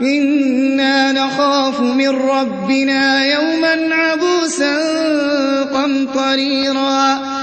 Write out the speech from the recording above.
إِنَّا نَخَافُ مِن رَّبِّنَا يَوْمًا عَبُوسًا قَمْطَرِيرًا